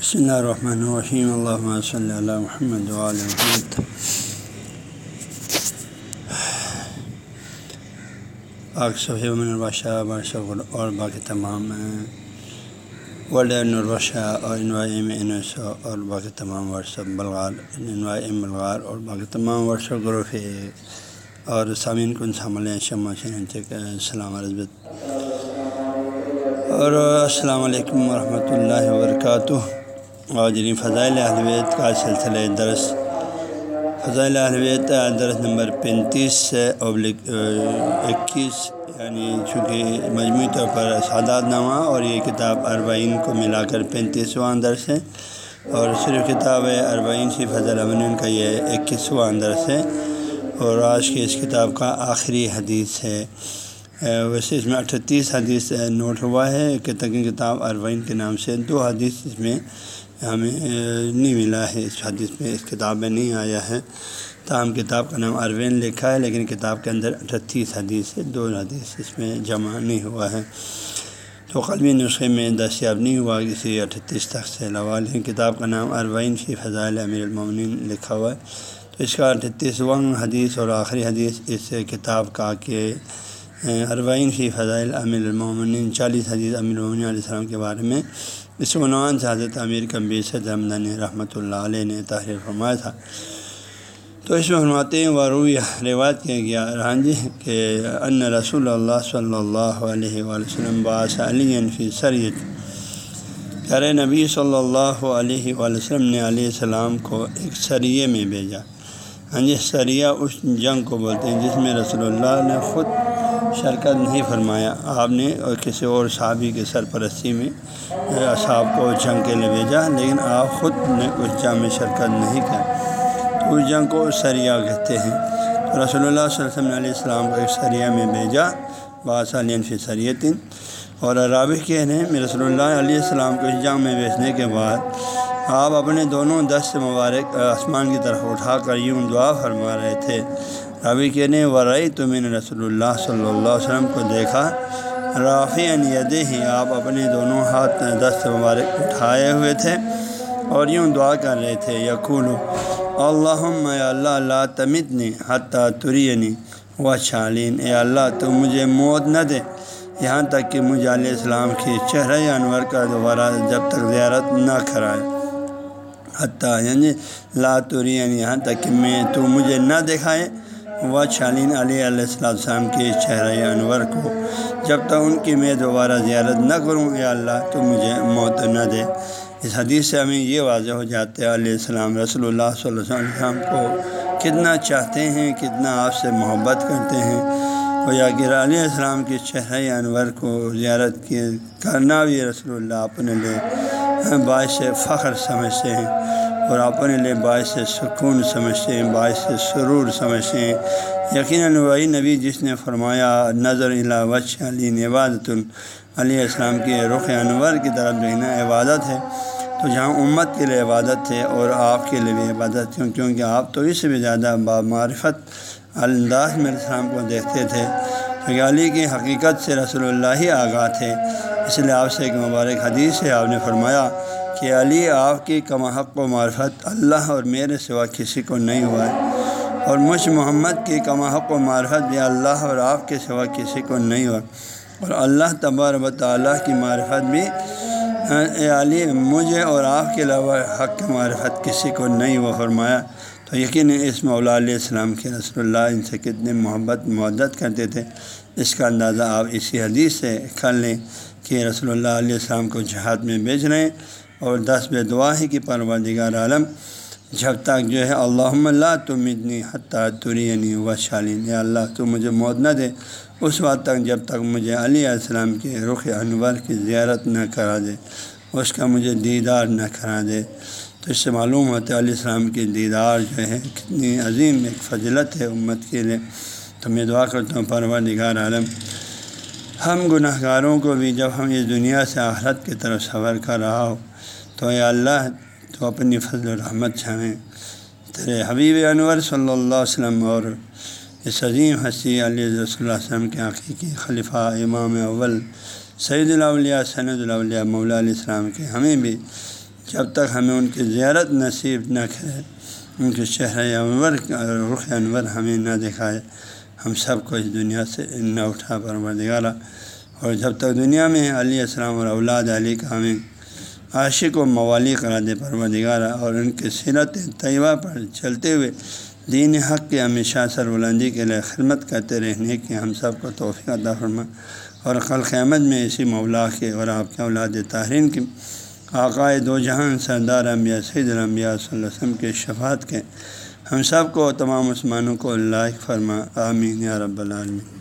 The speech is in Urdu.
بسم اللہ الرحمن الرحیم اللہ صلی اللہ محمد محمد پاک صفی امن الباشہ بادشاہ اور باقی تمام ورلڈ الباشہ اور انوائی انوائے انوسو اور باقی تمام ورثہ بلغار انوائے بلغار اور باقی تمام ورثہ گروپ اور سامعین کن سامع شمع السلام رضبت اور السلام علیکم ورحمۃ اللہ وبرکاتہ اور جنہیں فضائل اہلویت کا سلسلہ درس، فضائل اہلویت درس نمبر پینتیس سے ابلک اکیس یعنی چونکہ مجموعی طور پر سعادات نامہ اور یہ کتاب اربعین کو ملا کر پینتیسواں درس ہے اور صرف کتاب اربعین سی فضل امن کا یہ اکیسواں درس ہے اور آج کی اس کتاب کا آخری حدیث ہے۔ ویسے اس میں اٹھتیس حدیث نوٹ ہوا ہے کہ تقریب کتاب اربعین کے نام سے، دو حدیث اس میں ہمیں نہیں ملا ہے، اس حدیث میں اس کتاب میں نہیں آیا ہے۔ تاہم کتاب کا نام اروین لکھا ہے، لیکن کتاب کے اندر اٹھتیس حدیث ہے، دو حدیث اس میں جمع نہیں ہوا ہے۔ تو قلبی نسخے میں دستیاب نہیں ہوا کسی اٹھتیس تک سے لوال ہے کتاب کا نام اروین فی فضائل امیر المومنین لکھا ہوا ہے۔ تو اس کا اٹھتیسواں حدیث اور آخری حدیث اس کتاب کا کہ اروین فی فضائل امیر المومنین چالیس حدیث امیر المومن علیہ السلام کے بارے میں۔ اس عنوان سے حضرت امیر کمبی سے حمدن رحمۃ اللہ علیہ نے تحریر فرمایا تھا۔ تو اس میں فرماتے ہیں وروی روایت کیا گیا۔ ہاں جی کہ ان رسول اللہ صلی اللہ علیہ وسلم باس علی فی سریت۔ کر نبی صلی اللہ علیہ وسلم نے علیہ السلام کو ایک سریے میں بھیجا۔ ہاں جی سریہ اس جنگ کو بولتے ہیں جس میں رسول اللہ نے خود شرکت نہیں فرمایا۔ آپ نے اور کسی اور صحابی کے سرپرستی میں صاحب کو جنگ کے لیے بھیجا، لیکن آپ خود نے اس جنگ میں شرکت نہیں کیا تو اس جنگ کو سریا کہتے ہیں۔ رسول اللہ صلی اللہ علیہ علیہ السلام کو ایک سریا میں بھیجا۔ باسالین فی سریتن اور رابع کے نے رسول اللہ علیہ السلام کو اس جنگ میں بھیجنے کے بعد آپ اپنے دونوں دست مبارک آسمان کی طرف اٹھا کر یوں دعا فرما رہے تھے۔ ابھی کہنے ورئی تو میں نے رسول اللہ صلی اللہ علیہ وسلم کو دیکھا۔ رافی یدے ہی آپ اپنے دونوں ہاتھ دست مبارک اٹھائے ہوئے تھے اور یوں دعا کر رہے تھے یقول اللہ اللہ اللہ تمتنی حتیٰ ترینی و شالین اے اللہ، تو مجھے موت نہ دے۔ یہاں تک کہ مجھے علیہ السلام کی چہرہ انور کا دوبارہ جب تک زیارت نہ کرائے۔ حتیٰ یعنی لا ترین یہاں تک کہ میں، تو مجھے نہ دکھائے۔ و شالین علیہ علیہ السلام کے چہرۂ انور کو، جب تک ان کی میں دوبارہ زیارت نہ کروں یا اللہ، تو مجھے موت نہ دے۔ اس حدیث سے ہمیں یہ واضح ہو جاتے علیہ السلام رسول اللہ صلی اللہ علیہ وسلم کو کتنا چاہتے ہیں، کتنا آپ سے محبت کرتے ہیں۔ اور یا کہ علیہ السلام کے چہرۂ انور کو زیارت کی کرنا بھی رسول اللہ اپنے لیے باعث فخر سمجھتے ہیں اور اپنے لیے باعث سکون سمجھتے ہیں، باعث سرور سمجھتے ہیں۔ یقیناً وہی نبی جس نے فرمایا، نظر وچ علی عبادت علیہ السلام کے رخ انور کی طرف دیکھنا عبادت ہے۔ تو جہاں امت کے لیے عبادت ہے اور آپ کے لیے بھی عبادت کیوں کیونکہ آپ تو اس سے بھی زیادہ بامعرفت انداز میں السلام کو دیکھتے تھے۔ کیونکہ علی کی حقیقت سے رسول اللہ ہی آگاہ تھے۔ اس لیے آپ سے ایک مبارک حدیث ہے۔ آپ نے فرمایا کہ علی، آپ کی کمحق و معرفت اللہ اور میرے سوا کسی کو نہیں ہوا ہے۔ اور مجھ محمد کی کمحق و معرفت بھی اللہ اور آپ کے سوا کسی کو نہیں ہوا۔ اور اللہ تبار و تعالیٰ کی معرفت بھی، اے علی، مجھے اور آپ کے علاوہ حق کی معرفت کسی کو نہیں ہوا۔ فرمایا، تو یقین اس مولا علیہ السلام کے رسول اللہ ان سے کتنے محبت معدت کرتے تھے۔ اس کا اندازہ آپ اسی حدیث سے کر لیں۔ کہ رسول اللہ علیہ السلام کو جہاد میں بیچ رہے ہیں اور دس بے دعا ہے کہ پروردگار عالم، جب تک جو ہے اللہ اللہ تم اتنی حتیٰ ترینی و شالین یا اللہ، تو مجھے موت نہ دے۔ اس وقت تک جب تک مجھے علیہ السلام کے رخ انور کی زیارت نہ کرا دے، اس کا مجھے دیدار نہ کرا دے۔ تو اس سے معلوم ہوتا ہے، علیہ السلام کی دیدار جو ہے، کتنی عظیم ایک فضلت ہے امت کے لیے۔ تو میں دعا کرتا ہوں، پروردگار عالم ہم گناہ گاروں کو بھی جب ہم اس دنیا سے آخرت کی طرف سفر کر رہا ہو، تو اے اللہ، تو اپنی فضل و رحمت چھاہیں تیرے حبیب انور صلی اللہ علیہ وسلم اور اس عظیم حسی علیہ رسول اللہ وسلم کے حقیقی خلیفہ امام اول سعید الاولیاء، سند الاولیاء، مولا علیہ السلام کے ہمیں بھی جب تک ہمیں ان کی زیارت نصیب نہ کرے، ان کے شہر انور، رخ انور ہمیں نہ دکھائے۔ ہم سب کو اس دنیا سے نہ اٹھا پروردگارہ۔ اور جب تک دنیا میں علیہ السلام اور اولاد علی کا ہمیں عاشق و موالی کرا دے پروردگارہ اور ان کی سیرت طیبہ پر چلتے ہوئے دین حق کے ہمیشہ سر بلندی کے لیے خدمت کرتے رہنے کی ہم سب کو توفیق عطا فرما۔ اور خل قیامت میں اسی مولا کے اور آپ کے اولاد تحرین کی عقائد دو جہاں سردار انبیاء، سید الانبیاء صلی اللہ علیہ وسلم کے شفاعت کے ہم سب کو تمام عثمانوں کو اللہ فرما آمین یا رب العالمین۔